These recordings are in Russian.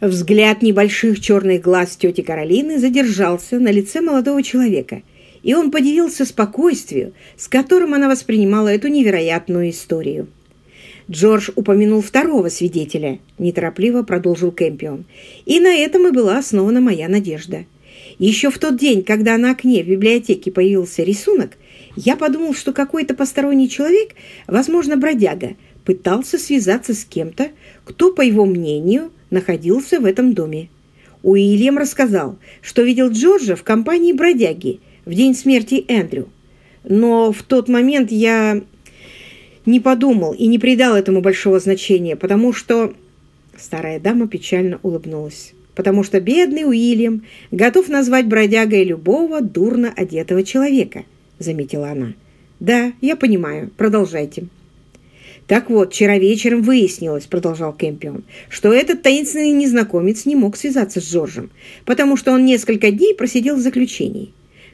Взгляд небольших черных глаз тети Каролины задержался на лице молодого человека, и он подивился спокойствию, с которым она воспринимала эту невероятную историю. Джордж упомянул второго свидетеля, неторопливо продолжил Кэмпион, и на этом и была основана моя надежда. Еще в тот день, когда на окне в библиотеке появился рисунок, я подумал, что какой-то посторонний человек, возможно, бродяга, пытался связаться с кем-то, кто, по его мнению, находился в этом доме. Уильям рассказал, что видел Джорджа в компании бродяги в день смерти Эндрю. Но в тот момент я не подумал и не придал этому большого значения, потому что... Старая дама печально улыбнулась. Потому что бедный Уильям готов назвать бродягой любого дурно одетого человека, заметила она. Да, я понимаю. Продолжайте. «Так вот, вчера вечером выяснилось, — продолжал Кэмпион, — что этот таинственный незнакомец не мог связаться с Джорджем, потому что он несколько дней просидел в заключении.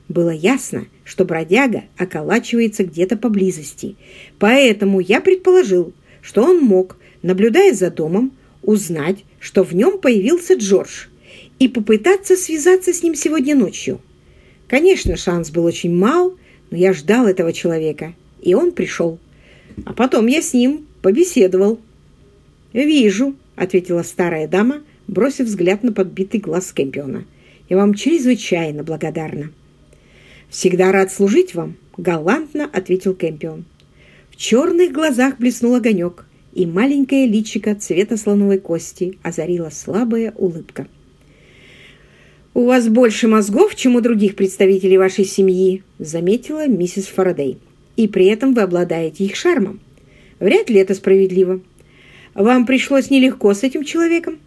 Было ясно, что бродяга околачивается где-то поблизости, поэтому я предположил, что он мог, наблюдая за домом, узнать, что в нем появился Джордж, и попытаться связаться с ним сегодня ночью. Конечно, шанс был очень мал, но я ждал этого человека, и он пришел. А потом я с ним побеседовал. «Вижу», — ответила старая дама, бросив взгляд на подбитый глаз Кэмпиона. «Я вам чрезвычайно благодарна». «Всегда рад служить вам», — галантно ответил Кэмпион. В черных глазах блеснул огонек, и маленькое личико цвета слоновой кости озарила слабая улыбка. «У вас больше мозгов, чем у других представителей вашей семьи», — заметила миссис Фарадей и при этом вы обладаете их шармом. Вряд ли это справедливо. Вам пришлось нелегко с этим человеком?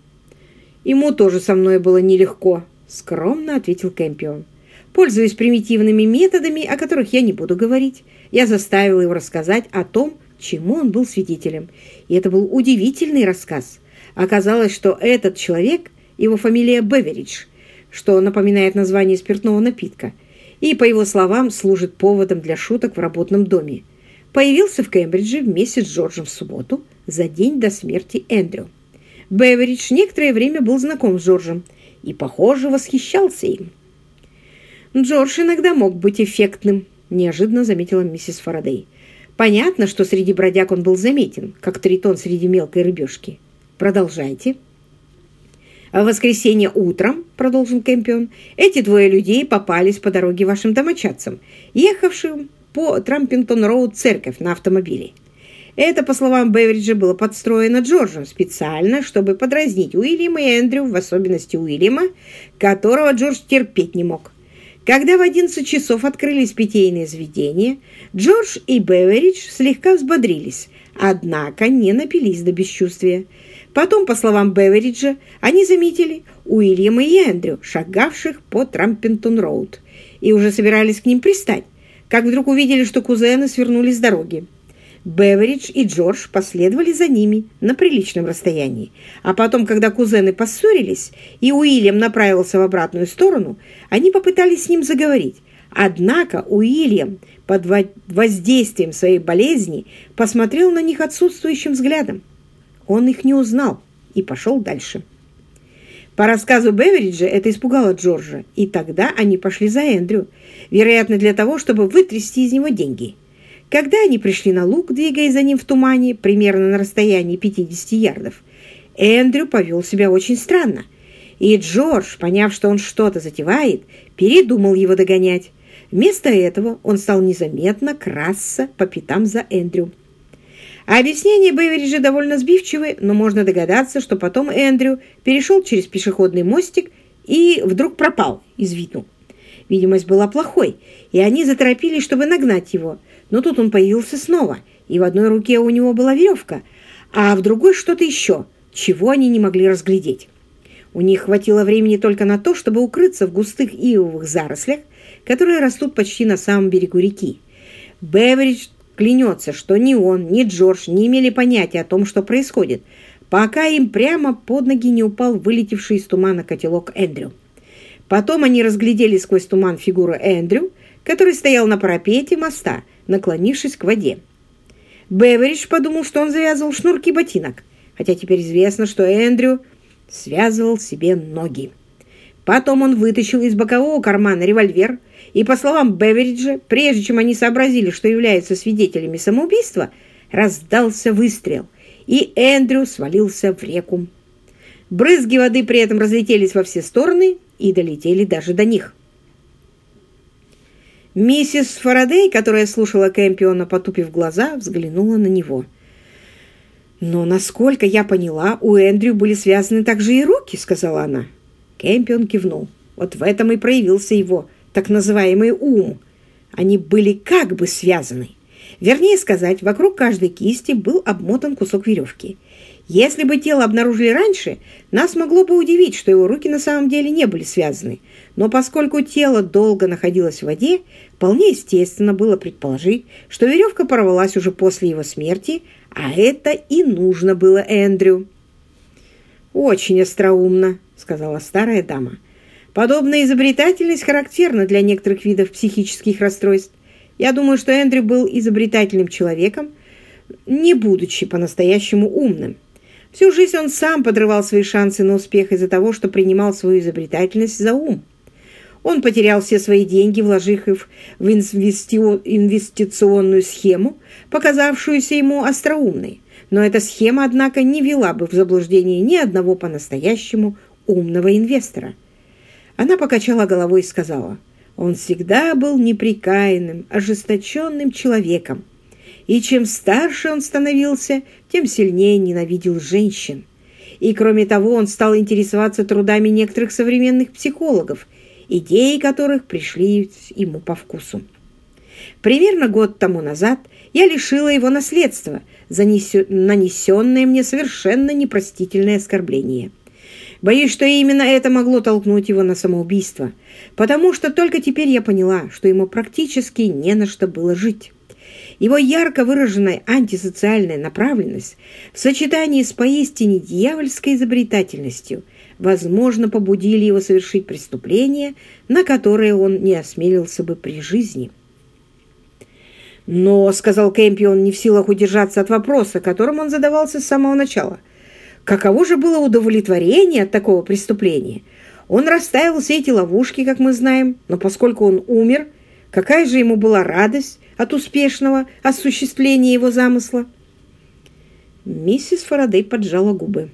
Ему тоже со мной было нелегко, скромно ответил Кэмпион. Пользуясь примитивными методами, о которых я не буду говорить, я заставил его рассказать о том, чему он был свидетелем. И это был удивительный рассказ. Оказалось, что этот человек, его фамилия Беверидж, что напоминает название спиртного напитка – и, по его словам, служит поводом для шуток в работном доме. Появился в Кембридже вместе с Джорджем в субботу, за день до смерти Эндрю. Беверидж некоторое время был знаком с Джорджем и, похоже, восхищался им. «Джордж иногда мог быть эффектным», – неожиданно заметила миссис Фарадей. «Понятно, что среди бродяг он был заметен, как тритон среди мелкой рыбешки. Продолжайте». А в воскресенье утром, — продолжил Кэмпион, — эти двое людей попались по дороге вашим домочадцам, ехавшим по Трампингтон-Роуд в церковь на автомобиле. Это, по словам Бевериджа, было подстроено Джорджем специально, чтобы подразнить Уильяма и Эндрю, в особенности Уильяма, которого Джордж терпеть не мог. Когда в 11 часов открылись питейные заведения, Джордж и Беверидж слегка взбодрились, однако не напились до бесчувствия. Потом, по словам Бевериджа, они заметили Уильяма и Эндрю, шагавших по Трампентон-Роуд, и уже собирались к ним пристать, как вдруг увидели, что кузены свернули с дороги. Беверидж и Джордж последовали за ними на приличном расстоянии. А потом, когда кузены поссорились, и Уильям направился в обратную сторону, они попытались с ним заговорить. Однако Уильям под воздействием своей болезни посмотрел на них отсутствующим взглядом. Он их не узнал и пошел дальше. По рассказу Бевериджа это испугало Джорджа, и тогда они пошли за Эндрю, вероятно, для того, чтобы вытрясти из него деньги. Когда они пришли на луг, двигаясь за ним в тумане, примерно на расстоянии 50 ярдов, Эндрю повел себя очень странно, и Джордж, поняв, что он что-то затевает, передумал его догонять. Вместо этого он стал незаметно красться по пятам за Эндрю. А объяснения Бевериджа довольно сбивчивы, но можно догадаться, что потом Эндрю перешел через пешеходный мостик и вдруг пропал из виду. Видимость была плохой, и они заторопились, чтобы нагнать его. Но тут он появился снова, и в одной руке у него была веревка, а в другой что-то еще, чего они не могли разглядеть. У них хватило времени только на то, чтобы укрыться в густых ивовых зарослях, которые растут почти на самом берегу реки. Беверидж Клянется, что ни он, ни Джордж не имели понятия о том, что происходит, пока им прямо под ноги не упал вылетевший из тумана котелок Эндрю. Потом они разглядели сквозь туман фигуру Эндрю, который стоял на парапете моста, наклонившись к воде. Беверидж подумал, что он завязывал шнурки ботинок, хотя теперь известно, что Эндрю связывал себе ноги. Потом он вытащил из бокового кармана револьвер, и, по словам Бевериджа, прежде чем они сообразили, что являются свидетелями самоубийства, раздался выстрел, и Эндрю свалился в реку. Брызги воды при этом разлетелись во все стороны и долетели даже до них. Миссис Фарадей, которая слушала Кэмпиона, потупив глаза, взглянула на него. «Но, насколько я поняла, у Эндрю были связаны также и руки», — сказала она. Кэмпион кивнул. Вот в этом и проявился его так называемый ум. Они были как бы связаны. Вернее сказать, вокруг каждой кисти был обмотан кусок веревки. Если бы тело обнаружили раньше, нас могло бы удивить, что его руки на самом деле не были связаны. Но поскольку тело долго находилось в воде, вполне естественно было предположить, что веревка порвалась уже после его смерти, а это и нужно было Эндрю. «Очень остроумно», — сказала старая дама. «Подобная изобретательность характерна для некоторых видов психических расстройств. Я думаю, что Эндрю был изобретательным человеком, не будучи по-настоящему умным. Всю жизнь он сам подрывал свои шансы на успех из-за того, что принимал свою изобретательность за ум. Он потерял все свои деньги, вложив их в инвестиционную схему, показавшуюся ему остроумной. Но эта схема, однако, не вела бы в заблуждение ни одного по-настоящему умного инвестора. Она покачала головой и сказала, «Он всегда был неприкаянным, ожесточенным человеком, и чем старше он становился, тем сильнее ненавидел женщин. И кроме того, он стал интересоваться трудами некоторых современных психологов, идеи которых пришли ему по вкусу. Примерно год тому назад я лишила его наследства нанесенное мне совершенно непростительное оскорбление. Боюсь, что именно это могло толкнуть его на самоубийство, потому что только теперь я поняла, что ему практически не на что было жить. Его ярко выраженная антисоциальная направленность в сочетании с поистине дьявольской изобретательностью возможно побудили его совершить преступление, на которое он не осмелился бы при жизни. «Но», — сказал Кэмпион, не в силах удержаться от вопроса, которым он задавался с самого начала, «каково же было удовлетворение от такого преступления? Он расставил все эти ловушки, как мы знаем, но поскольку он умер, какая же ему была радость, от успешного осуществления его замысла. Миссис Фарадей поджала губы.